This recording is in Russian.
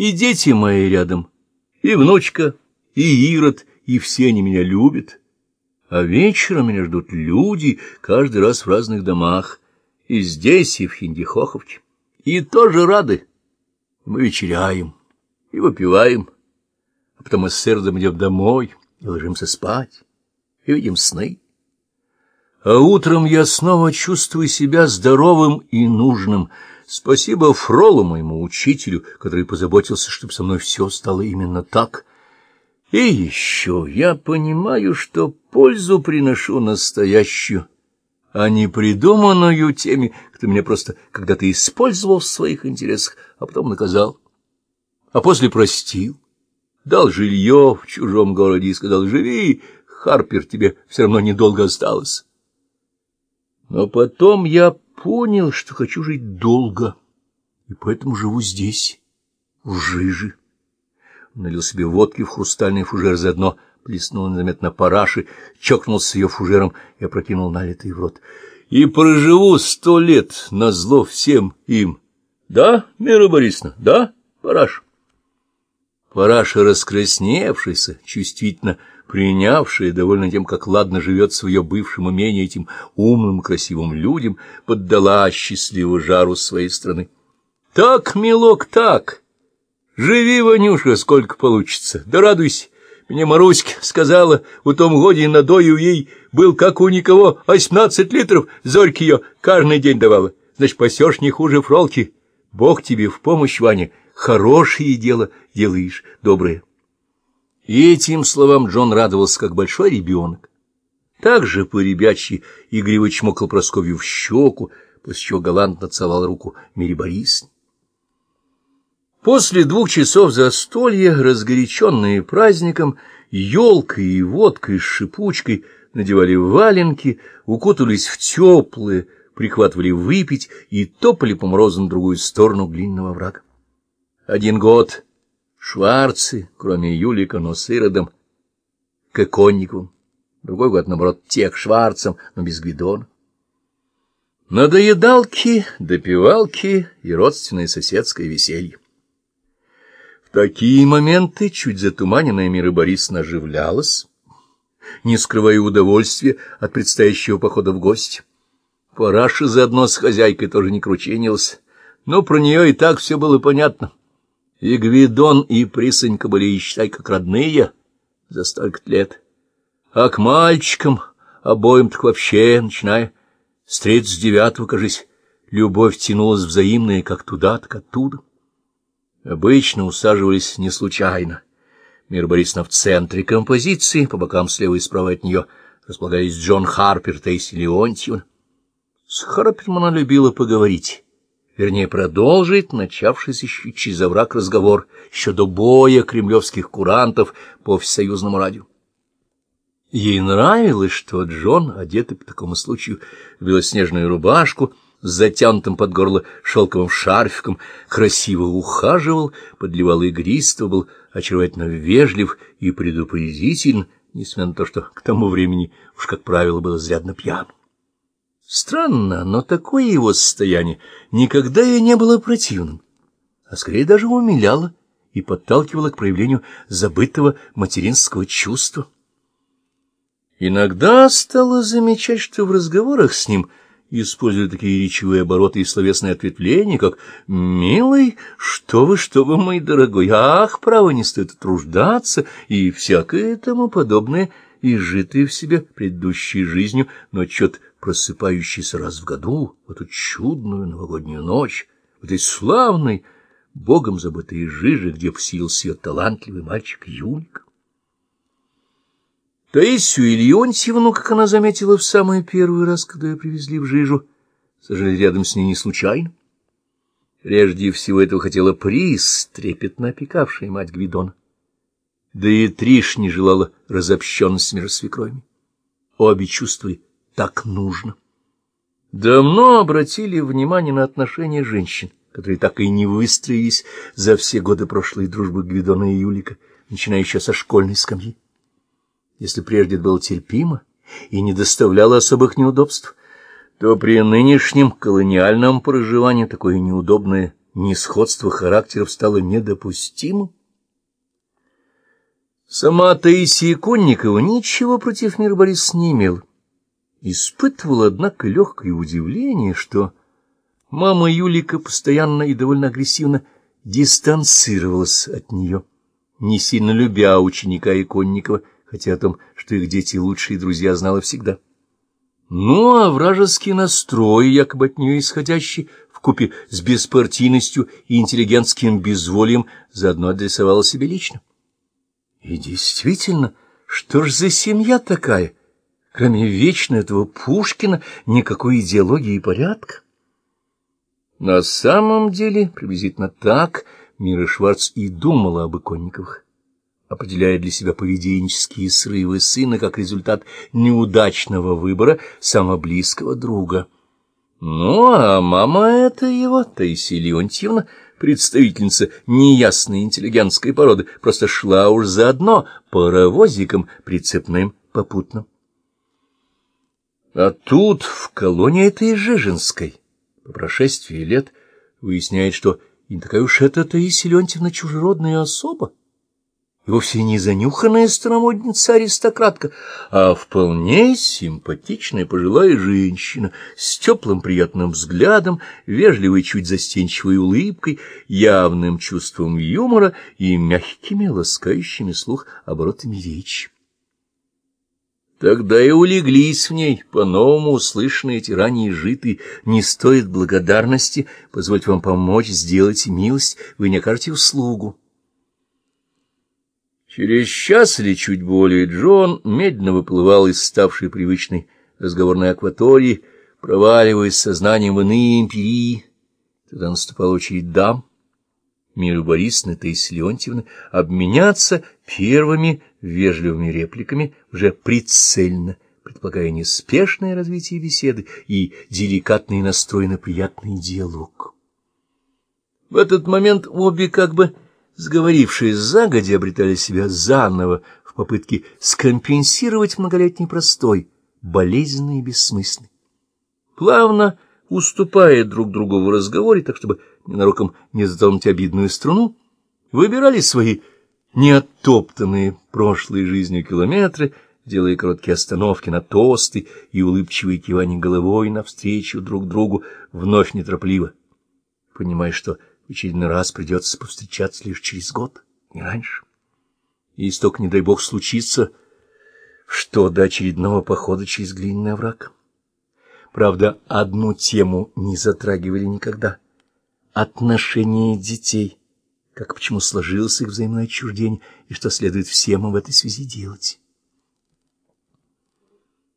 И дети мои рядом, и внучка, и Ирод, и все они меня любят. А вечером меня ждут люди, каждый раз в разных домах, и здесь, и в Хиндихоховке, и тоже рады. Мы вечеряем и выпиваем, а потом мы с Сердом идем домой и ложимся спать, и видим сны. А утром я снова чувствую себя здоровым и нужным. Спасибо Фролу, моему учителю, который позаботился, чтобы со мной все стало именно так. И еще я понимаю, что пользу приношу настоящую, а не придуманную теми, кто меня просто когда-то использовал в своих интересах, а потом наказал, а после простил. Дал жилье в чужом городе и сказал, живи, Харпер, тебе все равно недолго осталось. Но потом я понял, что хочу жить долго, и поэтому живу здесь, в жиже. Налил себе водки в хрустальный фужер заодно, плеснул незаметно параши, чокнулся ее фужером и опрокинул налитый в рот. И проживу сто лет на зло всем им. Да, Мира Борисовна, да, параш? Параша, раскрасневшийся, чувствительно принявшая, довольно тем, как ладно живет в ее бывшем этим умным красивым людям, поддала счастливую жару своей страны. — Так, милок, так! Живи, Ванюша, сколько получится, да радуйся! Мне Маруська сказала, у том годе надою ей был, как у никого, восемнадцать литров, зорьки ее каждый день давала. Значит, пасешь не хуже фролки. Бог тебе в помощь, Ваня, хорошее дело делаешь, доброе. И этим словам Джон радовался, как большой ребенок. Так же по-ребячьи игриво чмокал Просковью в щеку, после чего галантно целовал руку Мире Борисовне. После двух часов застолья, разгоряченные праздником, елкой и водкой с шипучкой надевали валенки, укутались в теплые, прихватывали выпить и топали по морозу на другую сторону глиняного врага. Один год Шварцы, кроме Юлика, но с Иродом, к Иконниковым. Другой год, наоборот, тех Шварцам, но без Гвидона. Надоедалки, допивалки и родственное соседское веселье. В такие моменты чуть затуманенная Мира Борисовна оживлялась, не скрывая удовольствия от предстоящего похода в гости. Параша заодно с хозяйкой тоже не кручинилась, но про нее и так все было понятно. И Гвидон, и Присонька были, считай, как родные за столько лет. А к мальчикам обоим так вообще, начиная с тридцать девятого, кажись, любовь тянулась взаимная как туда, так оттуда. Обычно усаживались не случайно. Мир Борисовна в центре композиции, по бокам слева и справа от нее располагались Джон Харпер, Тейси Леонтьевна. С Харпером она любила поговорить вернее, продолжить начавшийся еще через овраг разговор еще до боя кремлевских курантов по всесоюзному радио. Ей нравилось, что Джон, одетый по такому случаю в белоснежную рубашку, с затянутым под горло шелковым шарфиком, красиво ухаживал, подливал игристо, был очаровательно вежлив и предупредителен, несмотря на то, что к тому времени уж, как правило, был изрядно пьян. Странно, но такое его состояние никогда ей не было противным, а скорее даже умиляло и подталкивало к проявлению забытого материнского чувства. Иногда стала замечать, что в разговорах с ним используют такие речевые обороты и словесные ответвления, как «милый, что вы, что вы, мой дорогой, ах, право, не стоит утруждаться» и всякое тому подобное, изжитое в себе предыдущей жизнью, но чё-то просыпающийся раз в году, в эту чудную новогоднюю ночь, в этой славной, богом забытой жиже, где вселился ее талантливый мальчик Юлик. Таисию Ильонтьевну, как она заметила в самый первый раз, когда ее привезли в жижу, сажали рядом с ней не случайно. Прежде всего этого хотела приз, трепетно опекавшая мать Гвидона. Да и Триш не желала разобщенности между свекровями. Обе чувствовали так нужно. Давно обратили внимание на отношения женщин, которые так и не выстроились за все годы прошлой дружбы Гвидона и Юлика, начиная еще со школьной скамьи. Если прежде это было терпимо и не доставляло особых неудобств, то при нынешнем колониальном проживании такое неудобное несходство характеров стало недопустимым. Сама Таисия Конникова ничего против мира Борис не имел. Испытывала, однако, легкое удивление, что мама Юлика постоянно и довольно агрессивно дистанцировалась от нее, не сильно любя ученика Иконникова, хотя о том, что их дети лучшие друзья, знала всегда. Ну, а вражеский настрой, якобы от нее исходящий, вкупе с беспартийностью и интеллигентским безволием, заодно адресовала себе лично. И действительно, что ж за семья такая? Кроме вечно этого Пушкина, никакой идеологии и порядка. На самом деле, приблизительно так Мира Шварц и думала об Иконниковых определяя для себя поведенческие срывы сына как результат неудачного выбора самого близкого друга. Ну, а мама это его, Таисия Леонтьевна, представительница неясной интеллигентской породы, просто шла уж заодно паровозиком прицепным попутным. А тут, в колонии этой Жижинской, по прошествии лет, выясняет, что и не такая уж это Таисия Леонтьевна чужеродная особа и вовсе не занюханная старомодница-аристократка, а вполне симпатичная пожилая женщина с теплым приятным взглядом, вежливой чуть застенчивой улыбкой, явным чувством юмора и мягкими, ласкающими слух оборотами речи. Тогда и улеглись в ней, по-новому услышанные эти ранее житы, не стоит благодарности, позвольте вам помочь, сделать милость, вы не окажете услугу. Через час или чуть более Джон медленно выплывал из ставшей привычной разговорной акватории, проваливаясь сознанием в иные империи. Тогда наступала очередь дам, Миру Борисовны, Таисии Леонтьевны, обменяться первыми вежливыми репликами уже прицельно, предполагая неспешное развитие беседы и деликатный настрой на приятный диалог. В этот момент обе как бы сговорившись загодя, обретали себя заново в попытке скомпенсировать многолетний простой, болезненный и бессмысленный. Плавно уступая друг другу в разговоре, так чтобы ненароком не затронуть обидную струну, выбирали свои неоттоптанные прошлой жизнью километры, делая короткие остановки на тосты и улыбчивые кивания головой навстречу друг другу, вновь неторопливо, понимая, что в очередной раз придется повстречаться лишь через год, не раньше. И исток, не дай бог, случится, что до очередного похода через глиняный овраг. Правда, одну тему не затрагивали никогда — отношения детей, как почему сложилось их взаимное отчуждение и что следует всем в этой связи делать.